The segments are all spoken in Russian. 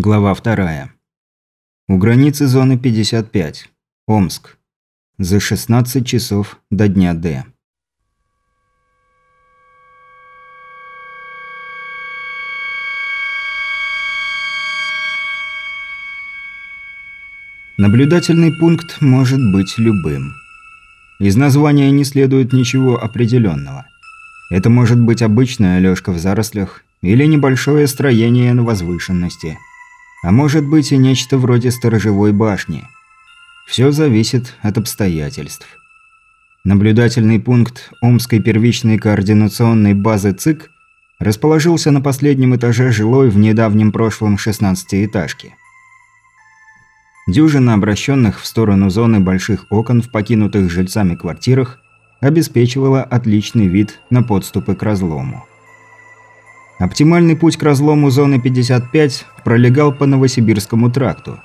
Глава 2. У границы зоны 55. Омск. За 16 часов до дня Д. Наблюдательный пункт может быть любым. Из названия не следует ничего определенного. Это может быть обычная лёжка в зарослях или небольшое строение на возвышенности – а может быть и нечто вроде сторожевой башни. Все зависит от обстоятельств. Наблюдательный пункт Омской первичной координационной базы ЦИК расположился на последнем этаже жилой в недавнем прошлом 16-этажки. Дюжина обращенных в сторону зоны больших окон в покинутых жильцами квартирах обеспечивала отличный вид на подступы к разлому. Оптимальный путь к разлому зоны 55 пролегал по Новосибирскому тракту.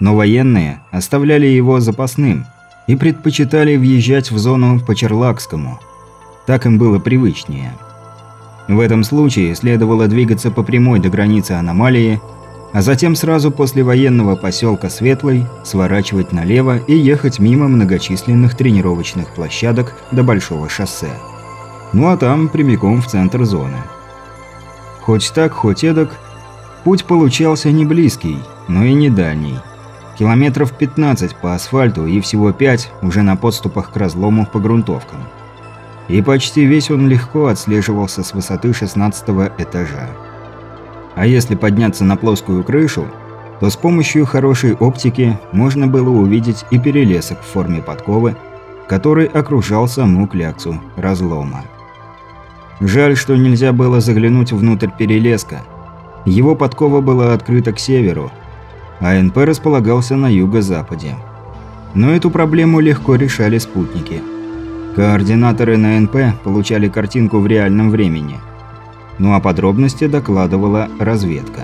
Но военные оставляли его запасным и предпочитали въезжать в зону по Черлакскому. Так им было привычнее. В этом случае следовало двигаться по прямой до границы аномалии, а затем сразу после военного поселка Светлый сворачивать налево и ехать мимо многочисленных тренировочных площадок до Большого шоссе. Ну а там прямиком в центр зоны. Хоть так, хоть эдак, путь получался не близкий, но и не дальний. Километров 15 по асфальту и всего 5 уже на подступах к разлому по грунтовкам. И почти весь он легко отслеживался с высоты 16 этажа. А если подняться на плоскую крышу, то с помощью хорошей оптики можно было увидеть и перелесок в форме подковы, который окружал саму кляксу разлома. Жаль, что нельзя было заглянуть внутрь перелеска. Его подкова была открыта к северу, а НП располагался на юго-западе. Но эту проблему легко решали спутники. Координаторы на НП получали картинку в реальном времени. Ну а подробности докладывала разведка.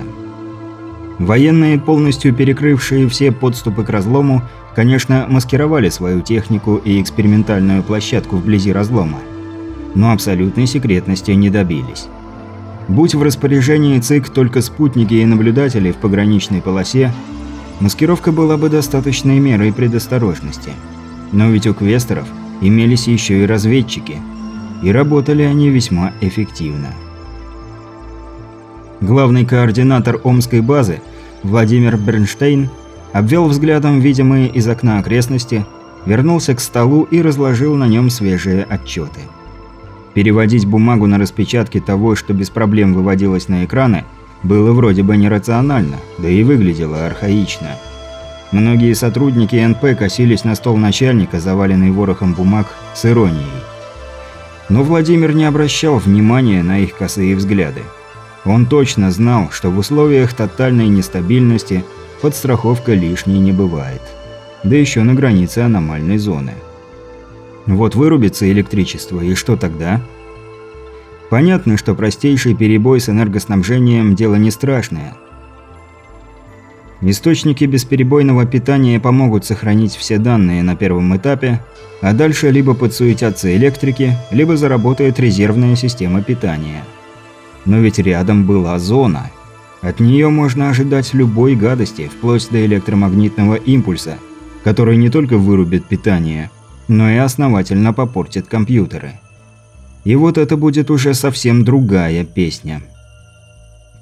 Военные, полностью перекрывшие все подступы к разлому, конечно, маскировали свою технику и экспериментальную площадку вблизи разлома но абсолютной секретности не добились. Будь в распоряжении ЦИК только спутники и наблюдатели в пограничной полосе, маскировка была бы достаточной мерой предосторожности. Но ведь у квестеров имелись еще и разведчики, и работали они весьма эффективно. Главный координатор Омской базы, Владимир Бернштейн, обвел взглядом видимые из окна окрестности, вернулся к столу и разложил на нем свежие отчеты. Переводить бумагу на распечатки того, что без проблем выводилось на экраны, было вроде бы нерационально, да и выглядело архаично. Многие сотрудники НП косились на стол начальника, заваленный ворохом бумаг, с иронией. Но Владимир не обращал внимания на их косые взгляды. Он точно знал, что в условиях тотальной нестабильности подстраховка лишней не бывает. Да еще на границе аномальной зоны. Вот вырубится электричество, и что тогда? Понятно, что простейший перебой с энергоснабжением – дело не страшное. Источники бесперебойного питания помогут сохранить все данные на первом этапе, а дальше либо подсуетятся электрики, либо заработает резервная система питания. Но ведь рядом была зона. От нее можно ожидать любой гадости, вплоть до электромагнитного импульса, который не только вырубит питание – но и основательно попортит компьютеры. И вот это будет уже совсем другая песня.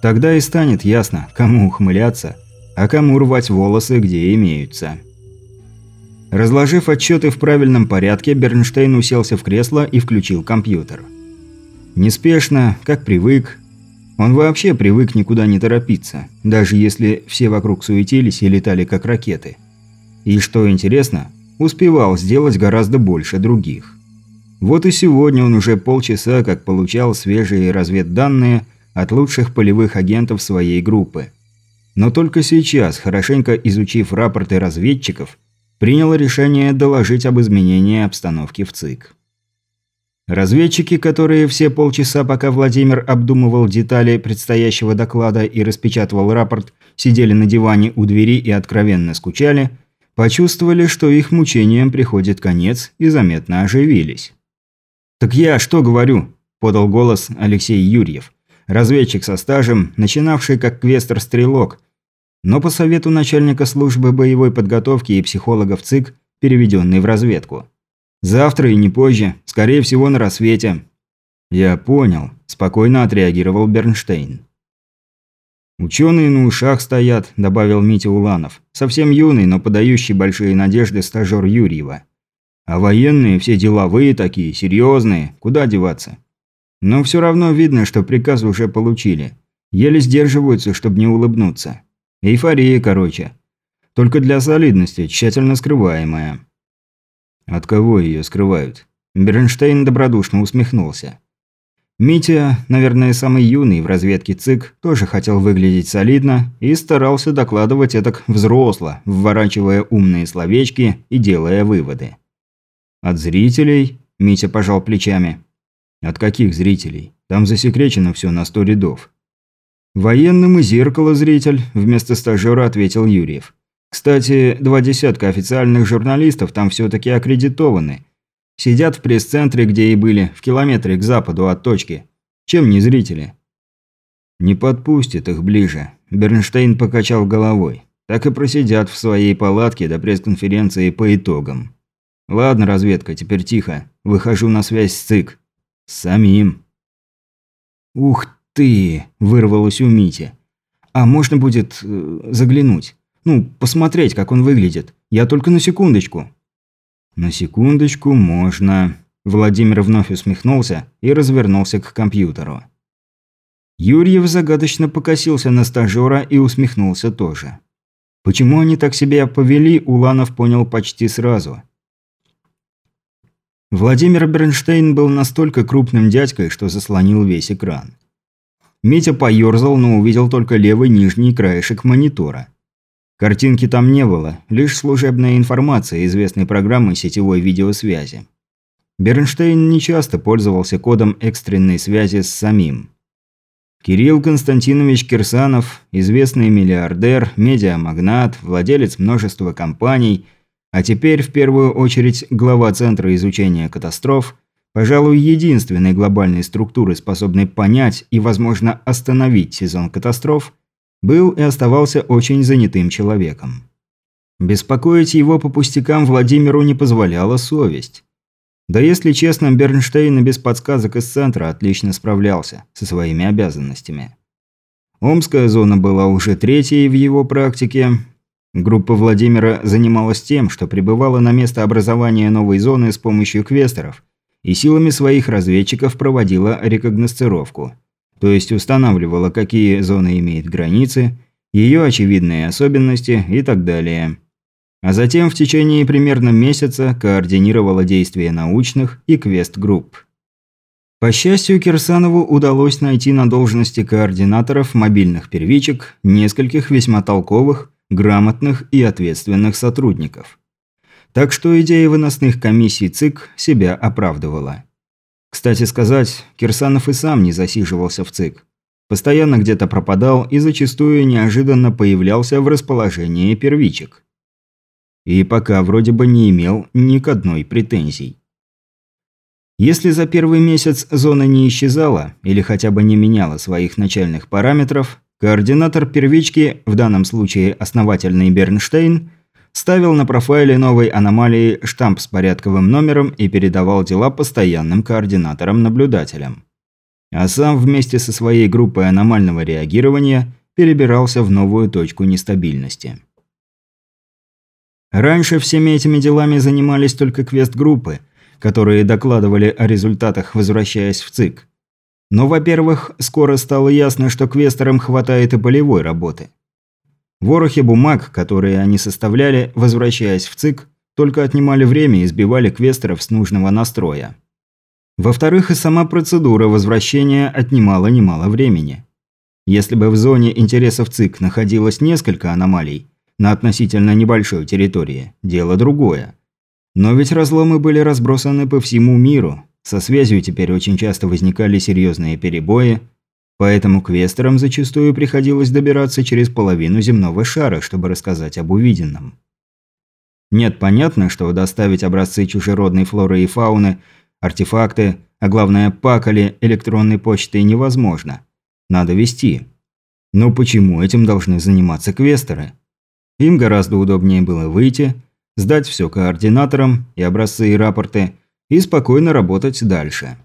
Тогда и станет ясно, кому ухмыляться, а кому рвать волосы, где имеются. Разложив отчеты в правильном порядке, Бернштейн уселся в кресло и включил компьютер. Неспешно, как привык. Он вообще привык никуда не торопиться, даже если все вокруг суетились и летали как ракеты. И что интересно, успевал сделать гораздо больше других. Вот и сегодня он уже полчаса как получал свежие разведданные от лучших полевых агентов своей группы. Но только сейчас, хорошенько изучив рапорты разведчиков, принял решение доложить об изменении обстановки в ЦИК. Разведчики, которые все полчаса, пока Владимир обдумывал детали предстоящего доклада и распечатывал рапорт, сидели на диване у двери и откровенно скучали – почувствовали, что их мучениям приходит конец и заметно оживились. «Так я что говорю?» – подал голос Алексей Юрьев. Разведчик со стажем, начинавший как квестер-стрелок, но по совету начальника службы боевой подготовки и психологов ЦИК, переведенный в разведку. Завтра и не позже, скорее всего на рассвете. Я понял, спокойно отреагировал Бернштейн. «Ученые на ушах стоят», – добавил Митя Уланов. «Совсем юный, но подающий большие надежды стажер Юрьева. А военные все деловые такие, серьезные, куда деваться? Но все равно видно, что приказ уже получили. Еле сдерживаются, чтобы не улыбнуться. Эйфория, короче. Только для солидности, тщательно скрываемая». «От кого ее скрывают?» Бернштейн добродушно усмехнулся. Митя, наверное, самый юный в разведке ЦИК, тоже хотел выглядеть солидно и старался докладывать это взросло, вворачивая умные словечки и делая выводы. «От зрителей?» – Митя пожал плечами. «От каких зрителей? Там засекречено все на сто рядов». «Военным и зеркало зритель», – вместо стажера ответил Юрьев. «Кстати, два десятка официальных журналистов там все-таки аккредитованы, Сидят в пресс-центре, где и были, в километре к западу от точки. Чем не зрители? Не подпустит их ближе. Бернштейн покачал головой. Так и просидят в своей палатке до пресс-конференции по итогам. Ладно, разведка, теперь тихо. Выхожу на связь с ЦИК. С самим. Ух ты, вырвалось у Мити. А можно будет э, заглянуть? Ну, посмотреть, как он выглядит. Я только на секундочку. «На секундочку, можно». Владимир вновь усмехнулся и развернулся к компьютеру. Юрьев загадочно покосился на стажера и усмехнулся тоже. Почему они так себя повели, Уланов понял почти сразу. Владимир Бернштейн был настолько крупным дядькой, что заслонил весь экран. Митя поёрзал, но увидел только левый нижний краешек монитора. Картинки там не было, лишь служебная информация известной программы сетевой видеосвязи. Бернштейн нечасто пользовался кодом экстренной связи с самим. Кирилл Константинович Кирсанов, известный миллиардер, медиамагнат, владелец множества компаний, а теперь в первую очередь глава Центра изучения катастроф, пожалуй, единственной глобальной структуры, способной понять и, возможно, остановить сезон катастроф, был и оставался очень занятым человеком. Беспокоить его по пустякам Владимиру не позволяла совесть. Да если честно, Бернштейн без подсказок из центра отлично справлялся со своими обязанностями. Омская зона была уже третьей в его практике. Группа Владимира занималась тем, что прибывала на место образования новой зоны с помощью квестеров и силами своих разведчиков проводила рекогносцировку – то есть устанавливала, какие зоны имеют границы, ее очевидные особенности и так далее. А затем в течение примерно месяца координировала действия научных и квест-групп. По счастью, Кирсанову удалось найти на должности координаторов мобильных первичек нескольких весьма толковых, грамотных и ответственных сотрудников. Так что идея выносных комиссий ЦИК себя оправдывала. Кстати сказать, Кирсанов и сам не засиживался в ЦИК. Постоянно где-то пропадал и зачастую неожиданно появлялся в расположении первичек. И пока вроде бы не имел ни к одной претензий. Если за первый месяц зона не исчезала или хотя бы не меняла своих начальных параметров, координатор первички, в данном случае основательный Бернштейн, ставил на профайле новой аномалии штамп с порядковым номером и передавал дела постоянным координаторам-наблюдателям. А сам вместе со своей группой аномального реагирования перебирался в новую точку нестабильности. Раньше всеми этими делами занимались только квест-группы, которые докладывали о результатах, возвращаясь в ЦИК. Но, во-первых, скоро стало ясно, что квестерам хватает и полевой работы. Ворохи бумаг, которые они составляли, возвращаясь в ЦИК, только отнимали время и сбивали квестеров с нужного настроя. Во-вторых, и сама процедура возвращения отнимала немало времени. Если бы в зоне интересов ЦИК находилось несколько аномалий на относительно небольшой территории, дело другое. Но ведь разломы были разбросаны по всему миру, со связью теперь очень часто возникали серьезные перебои, Поэтому квестерам зачастую приходилось добираться через половину земного шара, чтобы рассказать об увиденном. Нет, понятно, что доставить образцы чужеродной флоры и фауны, артефакты, а главное пакали электронной почтой невозможно. Надо вести. Но почему этим должны заниматься квесторы? Им гораздо удобнее было выйти, сдать все координаторам и образцы и рапорты, и спокойно работать дальше.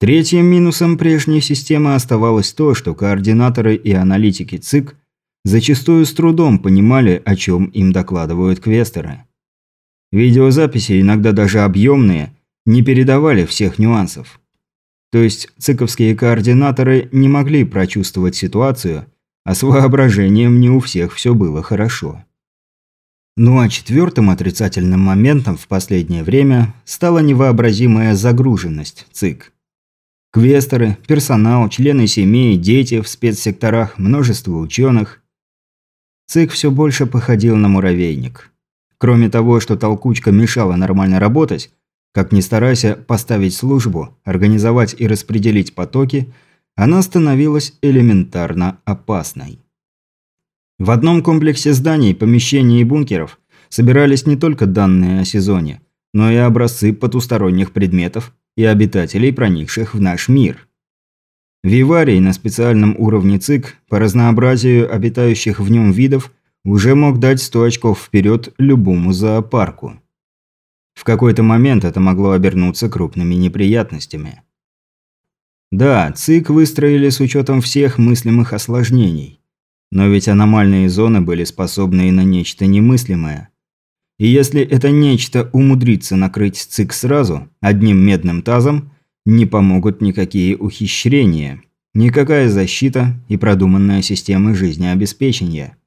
Третьим минусом прежней системы оставалось то, что координаторы и аналитики ЦИК зачастую с трудом понимали, о чем им докладывают квесторы. Видеозаписи, иногда даже объемные, не передавали всех нюансов. То есть циковские координаторы не могли прочувствовать ситуацию, а с воображением не у всех все было хорошо. Ну а четвертым отрицательным моментом в последнее время стала невообразимая загруженность ЦИК. Квесторы, персонал, члены семей, дети в спецсекторах, множество ученых. ЦИК все больше походил на муравейник. Кроме того, что толкучка мешала нормально работать, как ни старайся поставить службу, организовать и распределить потоки, она становилась элементарно опасной. В одном комплексе зданий, помещений и бункеров собирались не только данные о сезоне, но и образцы потусторонних предметов и обитателей, проникших в наш мир. Виварий на специальном уровне ЦИК по разнообразию обитающих в нем видов уже мог дать 100 очков вперед любому зоопарку. В какой-то момент это могло обернуться крупными неприятностями. Да, ЦИК выстроили с учетом всех мыслимых осложнений. Но ведь аномальные зоны были способны и на нечто немыслимое. И если это нечто умудрится накрыть ЦИК сразу, одним медным тазом, не помогут никакие ухищрения, никакая защита и продуманная система жизнеобеспечения.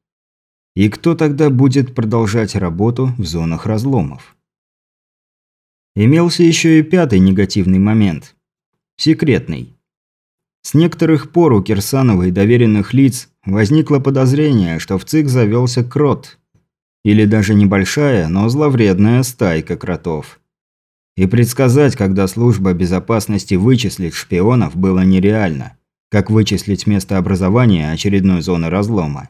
И кто тогда будет продолжать работу в зонах разломов? Имелся еще и пятый негативный момент. Секретный. С некоторых пор у Кирсанова и доверенных лиц возникло подозрение, что в ЦИК завелся крот. Или даже небольшая, но зловредная стайка кротов. И предсказать, когда служба безопасности вычислит шпионов, было нереально. Как вычислить место образования очередной зоны разлома.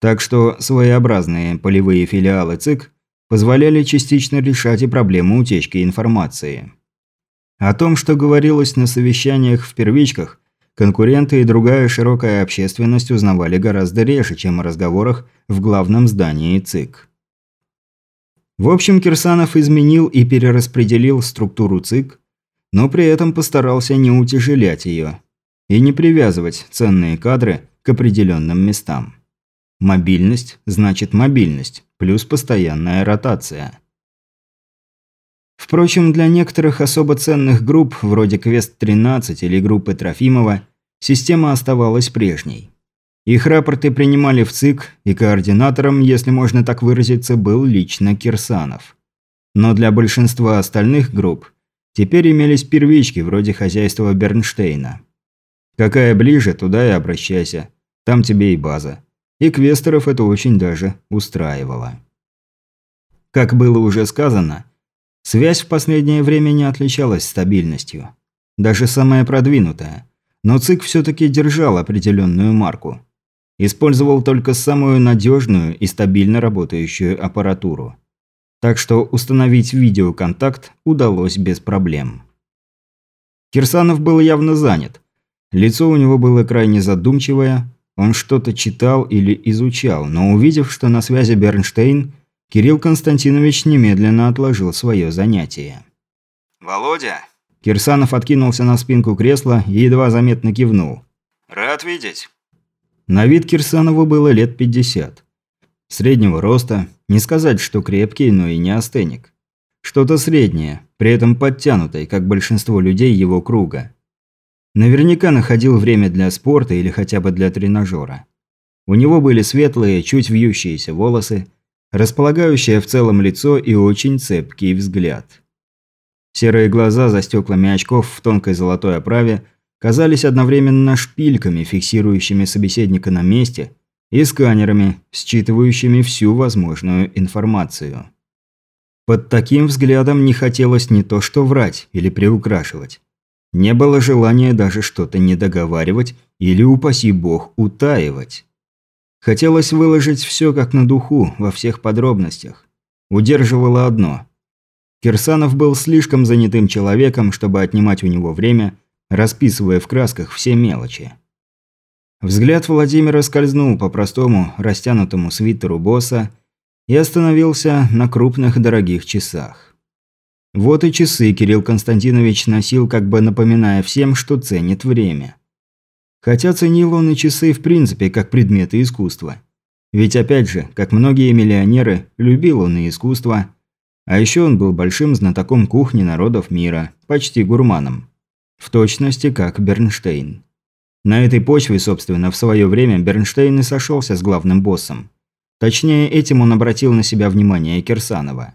Так что своеобразные полевые филиалы ЦИК позволяли частично решать и проблему утечки информации. О том, что говорилось на совещаниях в первичках, конкуренты и другая широкая общественность узнавали гораздо реже, чем о разговорах в главном здании ЦИК. В общем, Кирсанов изменил и перераспределил структуру ЦИК, но при этом постарался не утяжелять ее и не привязывать ценные кадры к определенным местам. Мобильность значит мобильность, плюс постоянная ротация. Впрочем, для некоторых особо ценных групп, вроде Квест-13 или группы Трофимова, система оставалась прежней. Их рапорты принимали в ЦИК, и координатором, если можно так выразиться, был лично Кирсанов. Но для большинства остальных групп теперь имелись первички, вроде хозяйства Бернштейна. Какая ближе, туда и обращайся. Там тебе и база и квестеров это очень даже устраивало. Как было уже сказано, связь в последнее время не отличалась стабильностью. Даже самая продвинутая. Но ЦИК все-таки держал определенную марку. Использовал только самую надежную и стабильно работающую аппаратуру. Так что установить видеоконтакт удалось без проблем. Кирсанов был явно занят. Лицо у него было крайне задумчивое, он что-то читал или изучал, но увидев, что на связи Бернштейн, Кирилл Константинович немедленно отложил свое занятие. «Володя?» Кирсанов откинулся на спинку кресла и едва заметно кивнул. «Рад видеть». На вид Кирсанову было лет 50. Среднего роста, не сказать, что крепкий, но и не астеник. Что-то среднее, при этом подтянутый, как большинство людей его круга. Наверняка находил время для спорта или хотя бы для тренажера. У него были светлые, чуть вьющиеся волосы, располагающее в целом лицо и очень цепкий взгляд. Серые глаза за стеклами очков в тонкой золотой оправе казались одновременно шпильками, фиксирующими собеседника на месте, и сканерами, считывающими всю возможную информацию. Под таким взглядом не хотелось не то что врать или приукрашивать. Не было желания даже что-то недоговаривать или, упаси бог, утаивать. Хотелось выложить все как на духу, во всех подробностях. Удерживало одно. Кирсанов был слишком занятым человеком, чтобы отнимать у него время, расписывая в красках все мелочи. Взгляд Владимира скользнул по простому, растянутому свитеру босса и остановился на крупных дорогих часах. Вот и часы Кирилл Константинович носил, как бы напоминая всем, что ценит время. Хотя ценил он и часы в принципе, как предметы искусства. Ведь опять же, как многие миллионеры, любил он и искусство, а еще он был большим знатоком кухни народов мира, почти гурманом. В точности, как Бернштейн. На этой почве, собственно, в свое время Бернштейн и сошелся с главным боссом. Точнее, этим он обратил на себя внимание Кирсанова.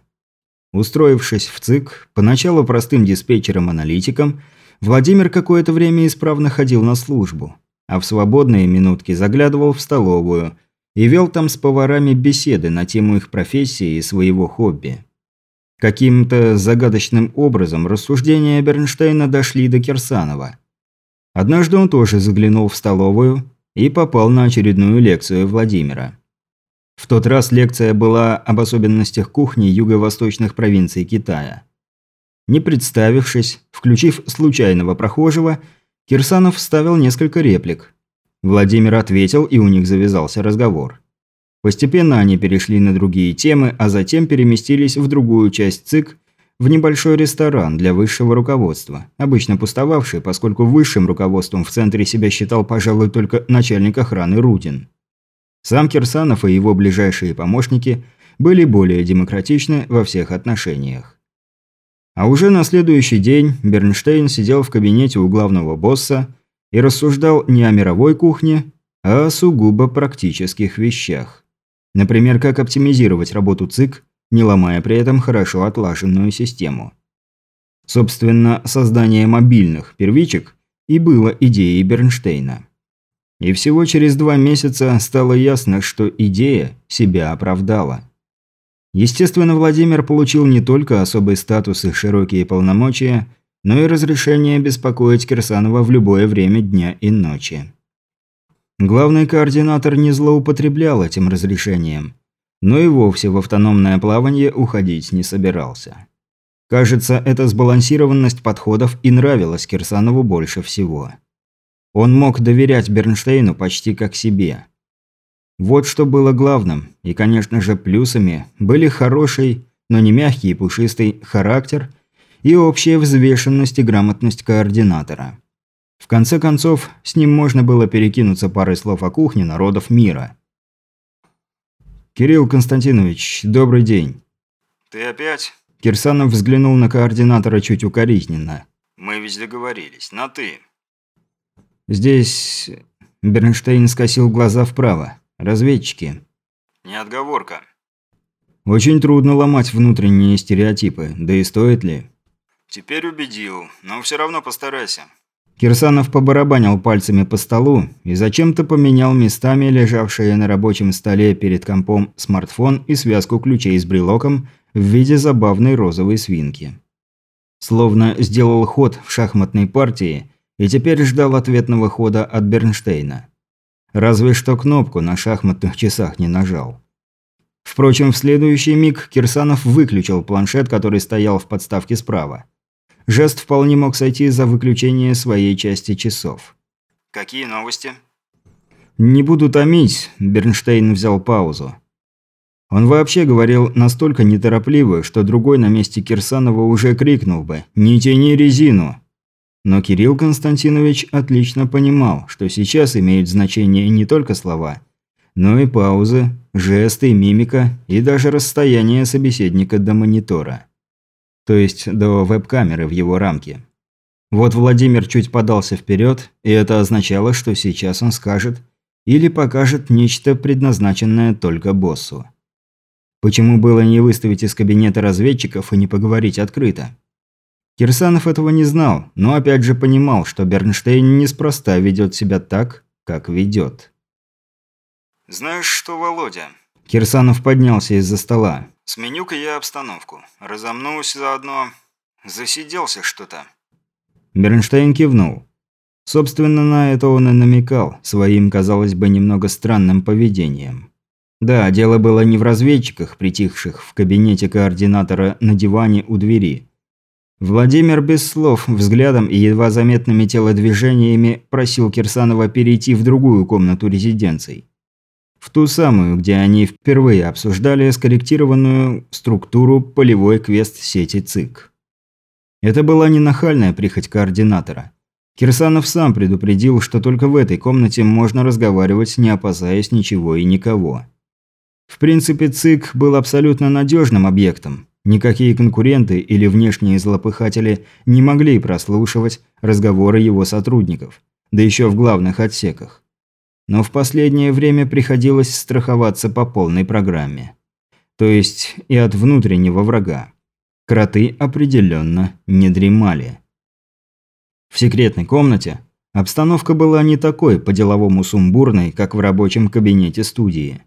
Устроившись в ЦИК, поначалу простым диспетчером-аналитиком, Владимир какое-то время исправно ходил на службу, а в свободные минутки заглядывал в столовую и вел там с поварами беседы на тему их профессии и своего хобби. Каким-то загадочным образом рассуждения Бернштейна дошли до Кирсанова. Однажды он тоже заглянул в столовую и попал на очередную лекцию Владимира. В тот раз лекция была об особенностях кухни юго-восточных провинций Китая. Не представившись, включив случайного прохожего, Кирсанов вставил несколько реплик. Владимир ответил, и у них завязался разговор. Постепенно они перешли на другие темы, а затем переместились в другую часть ЦИК, в небольшой ресторан для высшего руководства, обычно пустовавший, поскольку высшим руководством в центре себя считал, пожалуй, только начальник охраны Рудин. Сам Кирсанов и его ближайшие помощники были более демократичны во всех отношениях. А уже на следующий день Бернштейн сидел в кабинете у главного босса и рассуждал не о мировой кухне, а о сугубо практических вещах. Например, как оптимизировать работу ЦИК, не ломая при этом хорошо отлаженную систему. Собственно, создание мобильных первичек и было идеей Бернштейна. И всего через два месяца стало ясно, что идея себя оправдала. Естественно, Владимир получил не только особый статус и широкие полномочия, но и разрешение беспокоить Кирсанова в любое время дня и ночи. Главный координатор не злоупотреблял этим разрешением, но и вовсе в автономное плавание уходить не собирался. Кажется, эта сбалансированность подходов и нравилась Кирсанову больше всего. Он мог доверять Бернштейну почти как себе. Вот что было главным, и, конечно же, плюсами были хороший, но не мягкий и пушистый характер и общая взвешенность и грамотность координатора. В конце концов, с ним можно было перекинуться парой слов о кухне народов мира. «Кирилл Константинович, добрый день». «Ты опять?» Кирсанов взглянул на координатора чуть укоризненно. «Мы ведь договорились, на «ты». «Здесь...» Бернштейн скосил глаза вправо. «Разведчики». «Не отговорка». «Очень трудно ломать внутренние стереотипы, да и стоит ли?» «Теперь убедил, но все равно постарайся. Кирсанов побарабанил пальцами по столу и зачем-то поменял местами лежавшие на рабочем столе перед компом смартфон и связку ключей с брелоком в виде забавной розовой свинки. Словно сделал ход в шахматной партии и теперь ждал ответного хода от Бернштейна. Разве что кнопку на шахматных часах не нажал. Впрочем, в следующий миг Кирсанов выключил планшет, который стоял в подставке справа. Жест вполне мог сойти за выключение своей части часов. «Какие новости?» «Не буду томить», – Бернштейн взял паузу. Он вообще говорил настолько неторопливо, что другой на месте Кирсанова уже крикнул бы «Не тяни резину!». Но Кирилл Константинович отлично понимал, что сейчас имеют значение не только слова, но и паузы, жесты, мимика и даже расстояние собеседника до монитора то есть до веб-камеры в его рамке. Вот Владимир чуть подался вперед, и это означало, что сейчас он скажет или покажет нечто, предназначенное только боссу. Почему было не выставить из кабинета разведчиков и не поговорить открыто? Кирсанов этого не знал, но опять же понимал, что Бернштейн неспроста ведет себя так, как ведет. «Знаешь что, Володя?» Кирсанов поднялся из-за стола. Сменю-ка я обстановку. Разомнусь заодно. Засиделся что-то. Бернштейн кивнул. Собственно, на это он и намекал, своим, казалось бы, немного странным поведением. Да, дело было не в разведчиках, притихших в кабинете координатора на диване у двери. Владимир без слов, взглядом и едва заметными телодвижениями просил Кирсанова перейти в другую комнату резиденций. В ту самую, где они впервые обсуждали скорректированную структуру полевой квест-сети ЦИК. Это была не нахальная прихоть координатора. Кирсанов сам предупредил, что только в этой комнате можно разговаривать, не опасаясь ничего и никого. В принципе, ЦИК был абсолютно надежным объектом. Никакие конкуренты или внешние злопыхатели не могли прослушивать разговоры его сотрудников, да еще в главных отсеках. Но в последнее время приходилось страховаться по полной программе. То есть и от внутреннего врага. Кроты определенно не дремали. В секретной комнате обстановка была не такой по-деловому сумбурной, как в рабочем кабинете студии.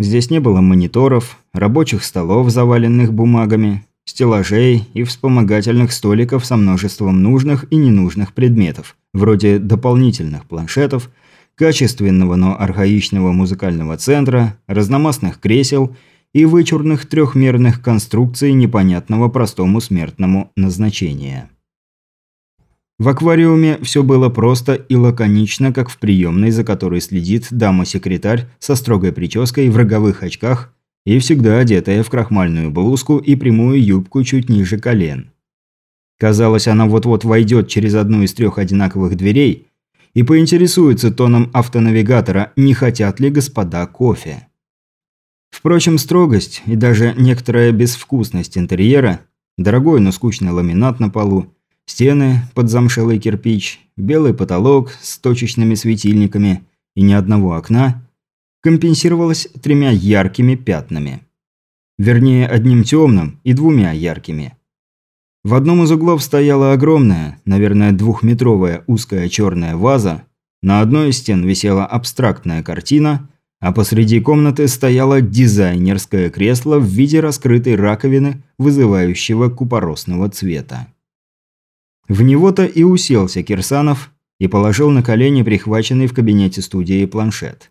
Здесь не было мониторов, рабочих столов, заваленных бумагами, стеллажей и вспомогательных столиков со множеством нужных и ненужных предметов, вроде дополнительных планшетов, качественного, но архаичного музыкального центра, разномастных кресел и вычурных трехмерных конструкций непонятного простому смертному назначения. В аквариуме все было просто и лаконично, как в приемной, за которой следит дама-секретарь со строгой прической в роговых очках и всегда одетая в крахмальную блузку и прямую юбку чуть ниже колен. Казалось, она вот-вот войдет через одну из трех одинаковых дверей и поинтересуется тоном автонавигатора, не хотят ли господа кофе. Впрочем, строгость и даже некоторая безвкусность интерьера, дорогой, но скучный ламинат на полу, Стены под замшелый кирпич, белый потолок с точечными светильниками и ни одного окна компенсировалось тремя яркими пятнами. Вернее, одним темным и двумя яркими. В одном из углов стояла огромная, наверное, двухметровая узкая черная ваза, на одной из стен висела абстрактная картина, а посреди комнаты стояло дизайнерское кресло в виде раскрытой раковины, вызывающего купоросного цвета. В него-то и уселся Кирсанов и положил на колени прихваченный в кабинете студии планшет.